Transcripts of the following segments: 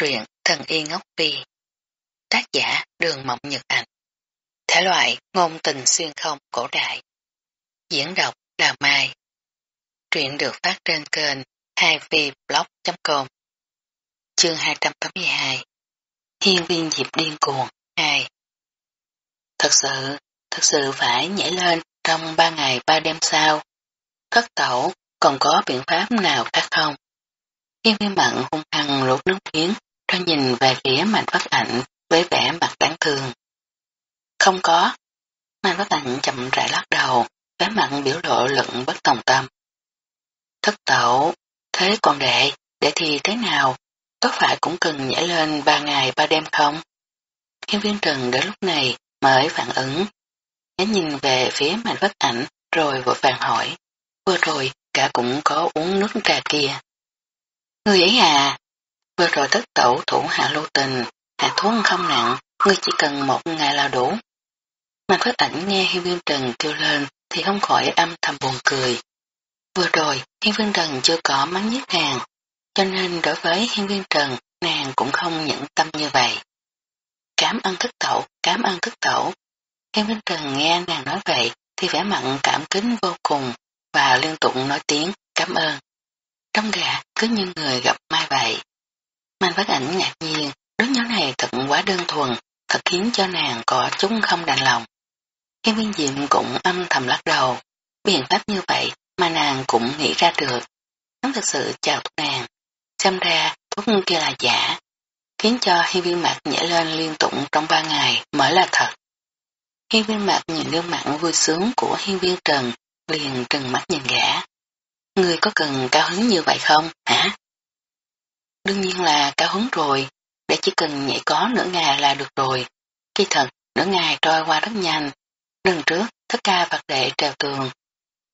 truyện Thần Y Ngốc Phi Tác giả Đường Mộng Nhật Ảnh Thể loại ngôn tình xuyên không cổ đại. Diễn đọc Đào Mai. Truyện được phát trên kênh 2vblog.com Chương 282 Hiên viên dịp điên cuồng 2 Thật sự, thật sự phải nhảy lên trong ba ngày ba đêm sau. Thất tẩu còn có biện pháp nào khác không? Hiên viên mặn hung hăng lột nước miếng nó nhìn về phía mạnh phát ảnh với vẻ mặt đáng thương. Không có. Mạnh phát ảnh chậm rãi lắc đầu, vẻ mặt biểu lộ lận bất tòng tâm. Thất tẩu, thế còn đệ, đệ thì thế nào? Có phải cũng cần nhảy lên ba ngày ba đêm không? Hiên viên trần đến lúc này mới phản ứng. Nhớ nhìn về phía mạnh phát ảnh rồi vội vàng hỏi. Vừa rồi cả cũng có uống nước trà kia. Người ấy à, vừa rồi tất tẩu thủ hạ lưu tình, hạ thuốc không nặng, ngươi chỉ cần một ngày là đủ. Mạnh phát ảnh nghe Hiên Viên Trần kêu lên thì không khỏi âm thầm buồn cười. Vừa rồi, Hiên Viên Trần chưa có mắng nhất nàng, cho nên đối với Hiên Viên Trần, nàng cũng không nhẫn tâm như vậy. Cảm ơn thức tẩu, cảm ơn thức tẩu. Hiên Viên Trần nghe nàng nói vậy thì vẻ mặn cảm kính vô cùng và liên tục nói tiếng cảm ơn. Trong gà cứ như người gặp mai vậy. Mạnh phát ảnh ngạc nhiên, đứa nhỏ này thật quá đơn thuần, thật khiến cho nàng có chúng không đành lòng. Hiên viên diệm cũng âm thầm lắc đầu, biện pháp như vậy mà nàng cũng nghĩ ra được. Hắn thật sự chào thuốc nàng, xem ra thuốc kia là giả, khiến cho hiên viên mạc nhảy lên liên tục trong ba ngày mới là thật. Hiên viên mạc nhìn gương mặt vui sướng của hiên viên trần, liền trừng mắt nhìn gã. Người có cần cao hứng như vậy không, hả? Đương nhiên là cao hứng rồi, để chỉ cần nhảy có nửa ngày là được rồi. Khi thật, nửa ngày trôi qua rất nhanh. Lần trước, thất ca vật đệ trèo tường.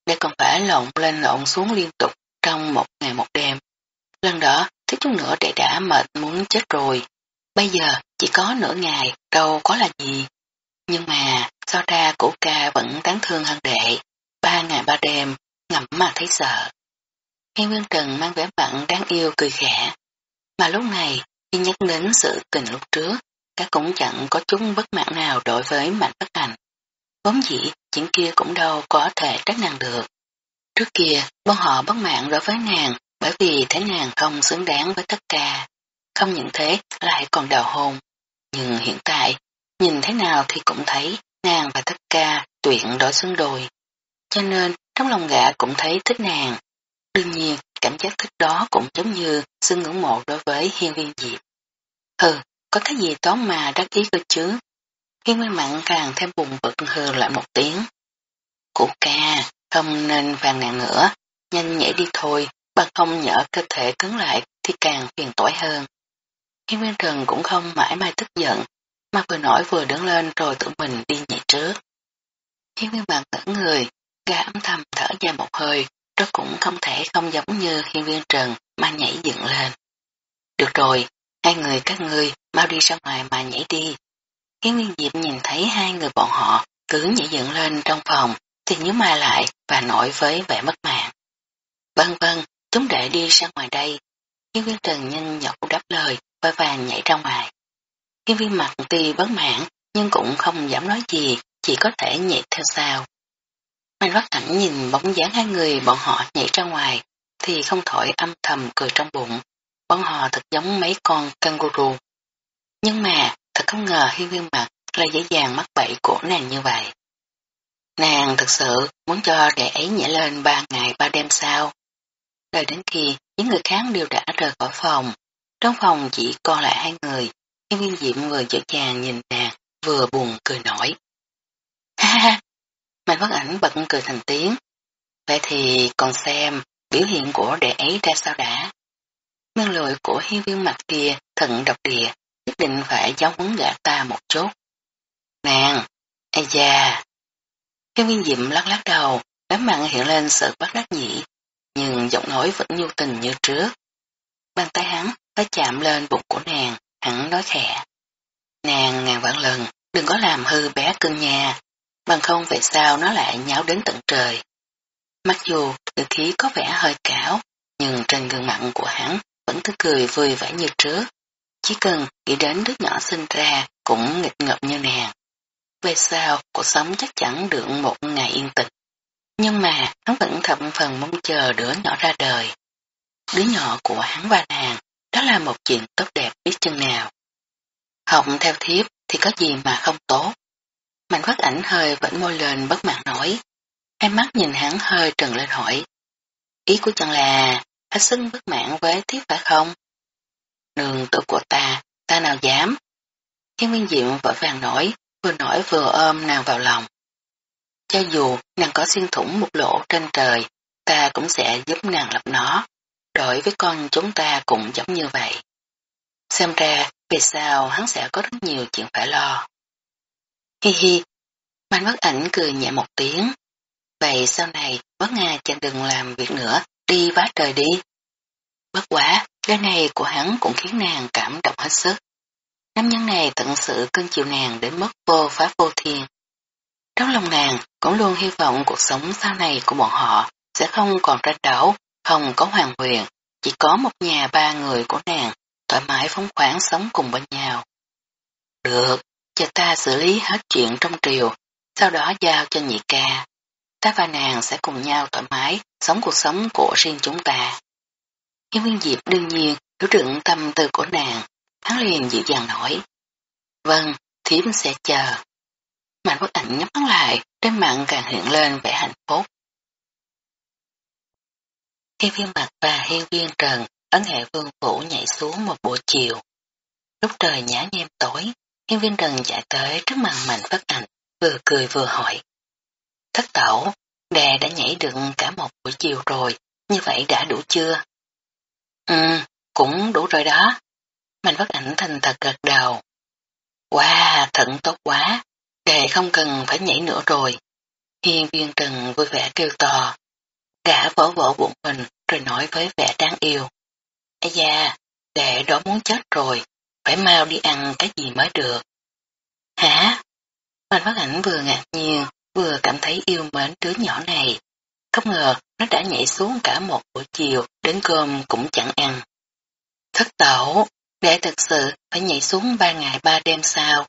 Để còn phải lộn lên lộn xuống liên tục trong một ngày một đêm. Lần đó, thiếu chút nữa đệ đã mệt muốn chết rồi. Bây giờ, chỉ có nửa ngày, đâu có là gì. Nhưng mà, so ra cổ ca vẫn đáng thương hơn đệ. Ba ngày ba đêm, ngậm mà thấy sợ. Hiên Nguyên Trần mang vẻ mặn đáng yêu cười khẽ. Mà lúc này, khi nhắc đến sự tình lúc trước, các cũng chẳng có chút bất mãn nào đối với mạnh bất hành. Vốn dĩ, chuyện kia cũng đâu có thể trách nàng được. Trước kia, bọn họ bất mãn đối với nàng bởi vì thấy nàng không xứng đáng với tất cả. Không những thế, lại còn đào hôn. Nhưng hiện tại, nhìn thế nào thì cũng thấy nàng và tất cả tuyển đối xứng đôi. Cho nên, trong lòng gã cũng thấy thích nàng. Đương nhiên, cảm giác thích đó cũng giống như sự ngưỡng mộ đối với hiên viên diệp. Hừ, có cái gì tốt mà đắc ý cơ chứ? Hiên viên mặn càng thêm bùng bực hừ lại một tiếng. Cụ ca, không nên vàng nạn nữa, nhanh nhảy đi thôi, bằng không nhỡ cơ thể cứng lại thì càng phiền tỏi hơn. Hiên viên trần cũng không mãi mai tức giận, mà vừa nổi vừa đứng lên rồi tự mình đi nhảy trước. Hiên viên mặn ngỡ người, gã âm thầm thở dài một hơi, đó cũng không thể không giống như hiên viên trần mà nhảy dựng lên. Được rồi, hai người các ngươi mau đi ra ngoài mà nhảy đi. Hiên viên diệp nhìn thấy hai người bọn họ cứ nhảy dựng lên trong phòng thì nhớ mai lại và nổi với vẻ mất mạng. Vâng vâng, chúng để đi ra ngoài đây. Hiên viên trần nhanh nhọc đáp lời và vàng nhảy ra ngoài. Hiên viên mặt tuy bất mãn nhưng cũng không dám nói gì, chỉ có thể nhảy theo sau. Mạnh Bắc Cảnh nhìn bóng dáng hai người bọn họ nhảy ra ngoài, thì không thổi âm thầm cười trong bụng. Bọn họ thật giống mấy con kangaroo. Nhưng mà, thật không ngờ hiên viên mặt là dễ dàng mắc bẫy của nàng như vậy. Nàng thực sự muốn cho đệ ấy nhảy lên ba ngày ba đêm sau. Đợi đến khi những người khác đều đã rời khỏi phòng, trong phòng chỉ còn lại hai người, hiên viên diệm vừa dễ dàng nhìn nàng, vừa buồn cười nổi. Ha ha, Mạnh Bất Ảnh bật cười thành tiếng. Vậy thì còn xem biểu hiện của đệ ấy ra sao đã. Nguyên lội của hiên viên mặt kia thận độc địa, nhất định phải giáo huấn gã ta một chút. Nàng, ai da. Hiên viên diệm lắc lắc đầu, đám mặn hiện lên sự bắt đắc nhị, nhưng giọng nói vẫn nhu tình như trước. Bàn tay hắn đã chạm lên bụng của nàng, hắn nói khẽ. Nàng ngàn vạn lần, đừng có làm hư bé cưng nhà, bằng không vậy sao nó lại nháo đến tận trời. Mặc dù ngữ khí có vẻ hơi cảo, nhưng trên gương mặt của hắn vẫn cứ cười vui vẻ như trước. Chỉ cần nghĩ đến đứa nhỏ sinh ra cũng nghịch ngợm như nàng. Về sau, cuộc sống chắc chắn được một ngày yên tĩnh. Nhưng mà hắn vẫn thập phần mong chờ đứa nhỏ ra đời. Đứa nhỏ của hắn và nàng, đó là một chuyện tốt đẹp biết chừng nào. Học theo thiếp thì có gì mà không tốt. Phát ảnh hơi vẫn môi lên bất mãn nói Hai mắt nhìn hắn hơi trừng lên hỏi. Ý của chàng là, hết sức bất mãn với thiếp phải không? Nương tử của ta, ta nào dám? thiên Nguyên Diệm vội vàng nổi, vừa nổi vừa ôm nàng vào lòng. Cho dù nàng có xuyên thủng một lỗ trên trời, ta cũng sẽ giúp nàng lập nó. Đối với con chúng ta cũng giống như vậy. Xem ra, vì sao hắn sẽ có rất nhiều chuyện phải lo. Hi hi, Mạnh bất ảnh cười nhẹ một tiếng. Vậy sau này, bất Nga chẳng đừng làm việc nữa, đi vá trời đi. Bất quá, cái này của hắn cũng khiến nàng cảm động hết sức. Nam nhân này tận sự cưng chiều nàng đến mức vô phá vô thiên. Trong lòng nàng cũng luôn hy vọng cuộc sống sau này của bọn họ sẽ không còn tranh đấu, không có hoàng huyền, chỉ có một nhà ba người của nàng thoải mái phóng khoáng sống cùng bên nhau. Được, cho ta xử lý hết chuyện trong triều, sau đó giao cho nhị ca. Ta và nàng sẽ cùng nhau thoải mái sống cuộc sống của riêng chúng ta. Hiếu Nguyên Diệp đương nhiên hiểu được tâm tư của nàng, hắn liền dịu dàng nói. Vâng, thiếm sẽ chờ. Mạnh bức ảnh nhắm mắt lại, trên mặt càng hiện lên vẻ hạnh phúc. Hiên viên mặt và hiên viên trần ở nghệ vương phủ nhảy xuống một buổi chiều. Lúc trời nhá nhem tối, hiên viên trần chạy tới trước mặt mạnh phát ảnh, vừa cười vừa hỏi. Thất tẩu, đè đã nhảy được cả một buổi chiều rồi, như vậy đã đủ chưa? Ừ, cũng đủ rồi đó. Mạnh bất ảnh thành thật gật đầu. Wow, thận tốt quá, đề không cần phải nhảy nữa rồi. Hiên viên trần vui vẻ kêu to. Gã vỗ vỗ bụng mình rồi nói với vẻ đáng yêu. Ây da, đệ đó muốn chết rồi, phải mau đi ăn cái gì mới được. Hả? Mạnh phát ảnh vừa ngạc nhiên, vừa cảm thấy yêu mến đứa nhỏ này. Không ngờ nó đã nhảy xuống cả một buổi chiều, đến cơm cũng chẳng ăn. Thất tẩu, để thật sự phải nhảy xuống ba ngày ba đêm sao.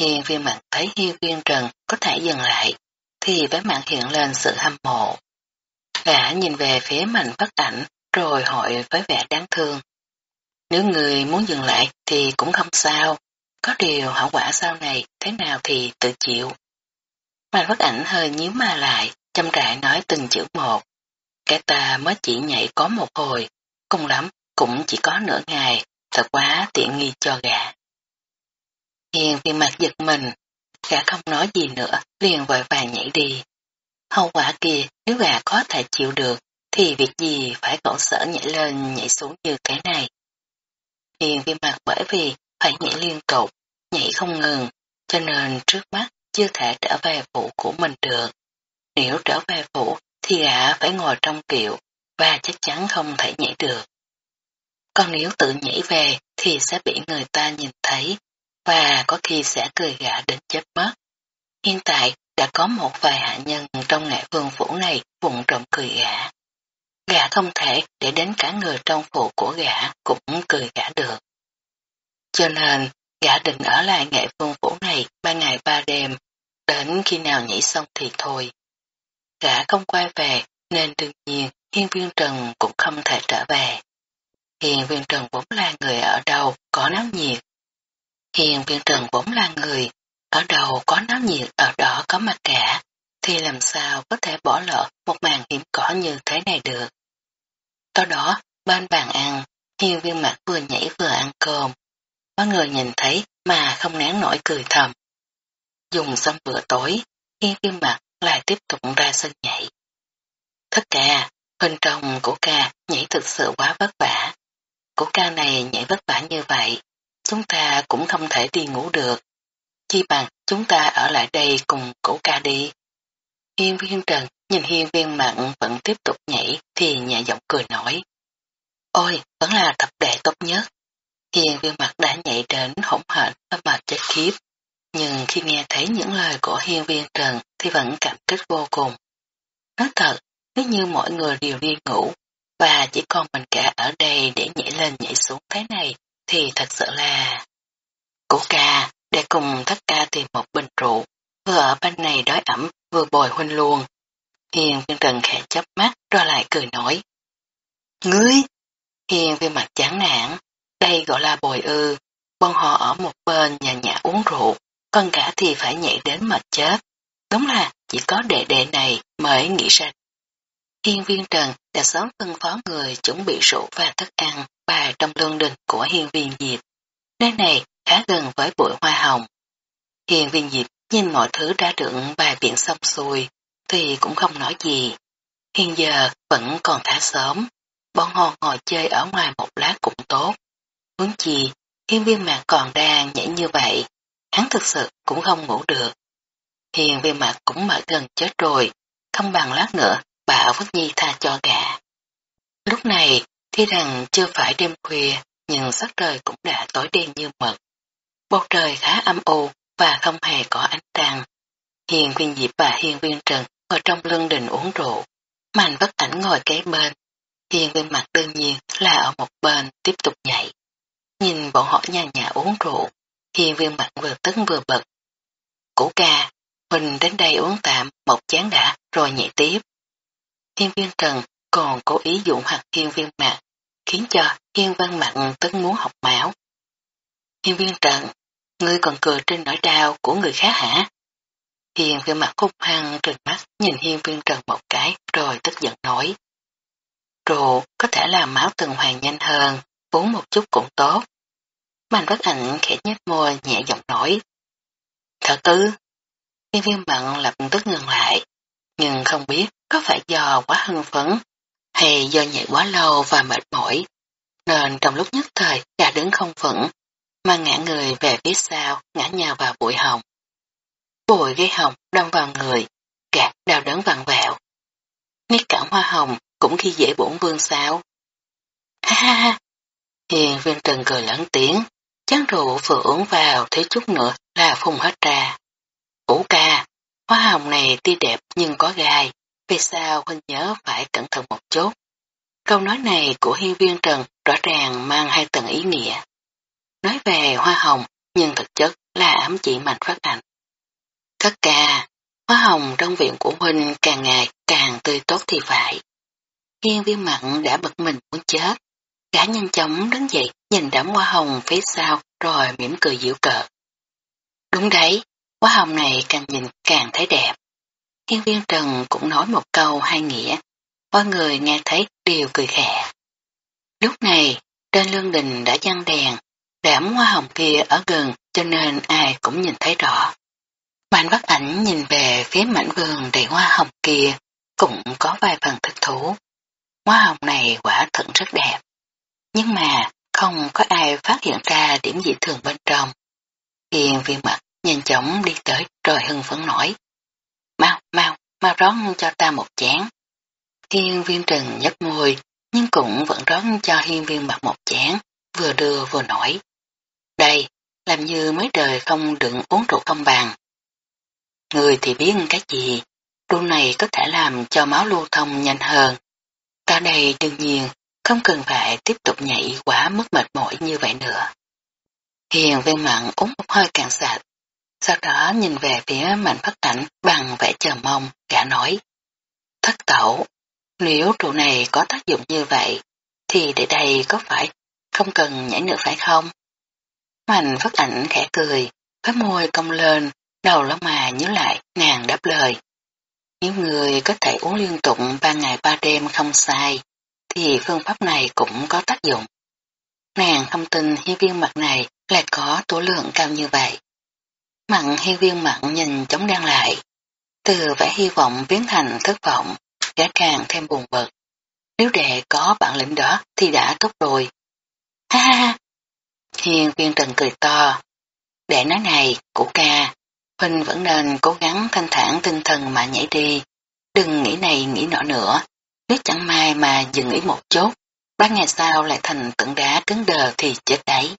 Hiền viên mặt thấy hiên viên trần có thể dừng lại, thì vẻ mặt hiện lên sự hâm mộ. Gã nhìn về phía mạnh phát ảnh, rồi hỏi với vẻ đáng thương. Nếu người muốn dừng lại thì cũng không sao, có điều hậu quả sau này thế nào thì tự chịu. Mạnh bất ảnh hơi nhíu ma lại, chăm rãi nói từng chữ một. Cái ta mới chỉ nhảy có một hồi, cùng lắm cũng chỉ có nửa ngày, thật quá tiện nghi cho gã. Hiền vì mặt giật mình, gã không nói gì nữa, liền vội vàng nhảy đi. Hậu quả kia nếu gã có thể chịu được, thì việc gì phải khổ sở nhảy lên nhảy xuống như thế này. Hiền vì mặt bởi vì phải nhảy liên tục, nhảy không ngừng, cho nên trước mắt chưa thể trở về phủ của mình được. Nếu trở về phủ thì gã phải ngồi trong kiệu và chắc chắn không thể nhảy được. Còn nếu tự nhảy về thì sẽ bị người ta nhìn thấy và có khi sẽ cười gã đến chết mất. Hiện tại đã có một vài hạ nhân trong ngại vương phủ này vụng trộm cười gã. Gã không thể để đến cả người trong phủ của gã cũng cười gã được. Cho nên, gã định ở lại nghệ vương phủ này ba ngày ba đêm, đến khi nào nhảy xong thì thôi. Gã không quay về, nên đương nhiên hiên viên trần cũng không thể trở về. Hiền viên trần vốn là người ở đâu có náo nhiệt. Hiền viên trần vốn là người, ở đâu có náo nhiệt ở đó có mặt cả, thì làm sao có thể bỏ lỡ một màn hiểm cỏ như thế này được. Sau đó, bên bàn ăn, hiên viên Mạc vừa nhảy vừa ăn cơm. Có người nhìn thấy mà không nén nổi cười thầm. Dùng xong bữa tối, hiên viên mặt lại tiếp tục ra sân nhảy. Thất cả, bên trong của ca nhảy thực sự quá vất vả. Của ca này nhảy vất vả như vậy, chúng ta cũng không thể đi ngủ được. Chi bằng chúng ta ở lại đây cùng cổ ca đi. Hiên viên trần nhìn hiên viên mặn vẫn tiếp tục nhảy thì nhẹ giọng cười nói. Ôi, vẫn là thập đệ tốt nhất. Hiền viên mặt đã nhảy đến hỗn hển và mệt chết khiếp. Nhưng khi nghe thấy những lời của hiên viên trần thì vẫn cảm kích vô cùng. Nói thật, nếu như mọi người đều đi ngủ và chỉ còn mình cả ở đây để nhảy lên nhảy xuống thế này thì thật sự là... Cổ ca, để cùng tất ca tìm một bình rượu, vừa ở bên này đói ẩm, vừa bồi huynh luôn. Hiền viên trần khẽ chớp mắt rồi lại cười nói: Ngươi! Hiền viên mặt chán nản, đây gọi là bồi ư, bọn họ ở một bên nhà nhà uống rượu, con cả thì phải nhảy đến mệt chết. Đúng là chỉ có đệ đệ này mới nghĩ ra. Hiên viên Trần đã sớm phân phó người chuẩn bị rượu và thức ăn và trong lương đình của hiên viên Diệp. Nơi này khá gần với bụi hoa hồng. Hiên viên Diệp nhìn mọi thứ đã được bài biện xong xuôi thì cũng không nói gì. Hiện giờ vẫn còn khá sớm, bọn họ ngồi chơi ở ngoài một lát cũng tốt. Muốn chi, hiên viên mạc còn đang nhảy như vậy, hắn thực sự cũng không ngủ được. Hiền viên mạc cũng mệt gần chết rồi, không bằng lát nữa bảo Phất Nhi tha cho gã. Lúc này, khi rằng chưa phải đêm khuya, nhưng sắc trời cũng đã tối đen như mực. Bầu trời khá âm u và không hề có ánh trăng. Hiền viên Diệp và Hiền viên Trần ở trong lưng đình uống rượu. Mạnh bất ảnh ngồi kế bên. Hiền viên mặt đương nhiên là ở một bên tiếp tục nhảy. Nhìn bọn họ nhà nhà uống rượu. Hiền viên mặt vừa tức vừa bật. Cũ ca, mình đến đây uống tạm một chén đã rồi nhảy tiếp. Hiên viên trần còn cố ý dụng hạt hiên viên mặt, khiến cho hiên văn mặt tức muốn học máu. Hiên viên trần, ngươi còn cười trên nỗi đau của người khác hả? Thiên viên mặt khúc hăng trừng mắt nhìn hiên viên trần một cái rồi tức giận nói. Rượu có thể làm máu tuần hoàn nhanh hơn, uống một chút cũng tốt. Mạnh bất ảnh khẽ nhếch môi nhẹ giọng nói. thở tư. viên viên mặn lập tức ngừng lại, nhưng không biết có phải do quá hưng phấn hay do nhảy quá lâu và mệt mỏi, nên trong lúc nhất thời đã đứng không vững, mà ngã người về phía sau ngã nhào vào bụi hồng. Bụi gây hồng đâm vào người, gạt đau đớn vặn vẹo. Niết cảm hoa hồng cũng khi dễ bổn vương sao. Ha ha ha! Hiền viên trần cười lớn tiếng, chán rượu vừa uống vào thấy chút nữa là phun hết ra. Ủ ca, hoa hồng này tuy đẹp nhưng có gai, vì sao huynh nhớ phải cẩn thận một chút. Câu nói này của hiên viên trần rõ ràng mang hai tầng ý nghĩa. Nói về hoa hồng, nhưng thực chất là ám chỉ mạnh phát ảnh. các ca, hoa hồng trong viện của huynh càng ngày càng tươi tốt thì phải. Hiên viên mặn đã bật mình muốn chết. Gã nhanh chóng đứng dậy nhìn đám hoa hồng phía sau rồi mỉm cười dịu cợt. Đúng đấy, hoa hồng này càng nhìn càng thấy đẹp. thiên viên Trần cũng nói một câu hai nghĩa, mọi người nghe thấy đều cười khẽ. Lúc này, trên lương đình đã chăn đèn, đám hoa hồng kia ở gần cho nên ai cũng nhìn thấy rõ. Mạnh bắt ảnh nhìn về phía mảnh vườn đầy hoa hồng kia, cũng có vài phần thích thú. Hoa hồng này quả thật rất đẹp. Nhưng mà không có ai phát hiện ra điểm dị thường bên trong. Hiền viên mặt nhanh chóng đi tới rồi hưng phấn nổi. Mau, mau, mau rót cho ta một chén. Hiên viên trần nhấp môi, nhưng cũng vẫn rót cho hiên viên mặt một chén, vừa đưa vừa nổi. Đây, làm như mấy đời không đựng uống rượu công bằng. Người thì biết cái gì, rượu này có thể làm cho máu lưu thông nhanh hơn. Ta đây đương nhiên không cần phải tiếp tục nhảy quá mất mệt mỏi như vậy nữa. Hiền viên mặn uống một hơi càng sạch, sau đó nhìn về phía mạnh phát ảnh bằng vẻ chờ mong, cả nói. Thất tẩu, nếu trụ này có tác dụng như vậy, thì để đây có phải không cần nhảy nữa phải không? Mạnh phát ảnh khẽ cười, với môi cong lên, đầu lông mà nhớ lại, nàng đáp lời. Nếu người có thể uống liên tục ba ngày ba đêm không sai, thì phương pháp này cũng có tác dụng. Nàng không tin hiên viên mặt này lại có tố lượng cao như vậy. Mặn hiên viên mặn nhìn chống đen lại. Từ vẻ hy vọng biến thành thất vọng, gã càng thêm buồn bực. Nếu đệ có bản lĩnh đó thì đã tốt rồi. Ha ha ha! Hiên viên trần cười to. đệ nói này, cụ ca, Huynh vẫn nên cố gắng thanh thản tinh thần mà nhảy đi. Đừng nghĩ này nghĩ nọ nữa. Nếu chẳng may mà dừng nghỉ một chút, ba ngày sau lại thành tượng đá cứng đờ thì chết đấy.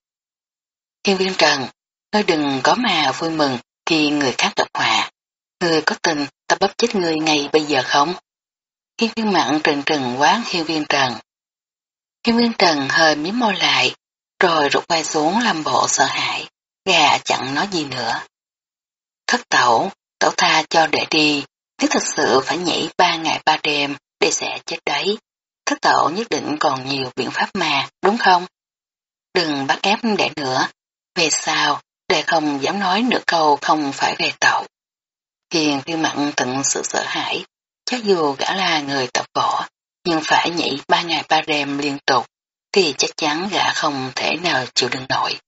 Hiên viên trần, Ngươi đừng có mà vui mừng khi người khác gặp họa. Ngươi có tình ta bóp chết ngươi ngay bây giờ không? Hiên viên mặn trừng trừng quán hiên viên trần. Hiên viên trần hơi miếm môi lại, rồi rụt vai xuống làm bộ sợ hãi, gà chẳng nói gì nữa. Thất tẩu, tẩu tha cho để đi, nếu thật sự phải nhảy ba ngày ba đêm để sẽ chết đấy. Thất tẩu nhất định còn nhiều biện pháp mà, đúng không? Đừng bắt ép để nữa. Về sao, để không dám nói nửa câu không phải về tẩu. Hiền khi mặn tận sự sợ hãi, chắc dù gã là người tập võ, nhưng phải nhảy ba ngày ba đêm liên tục, thì chắc chắn gã không thể nào chịu đựng nổi.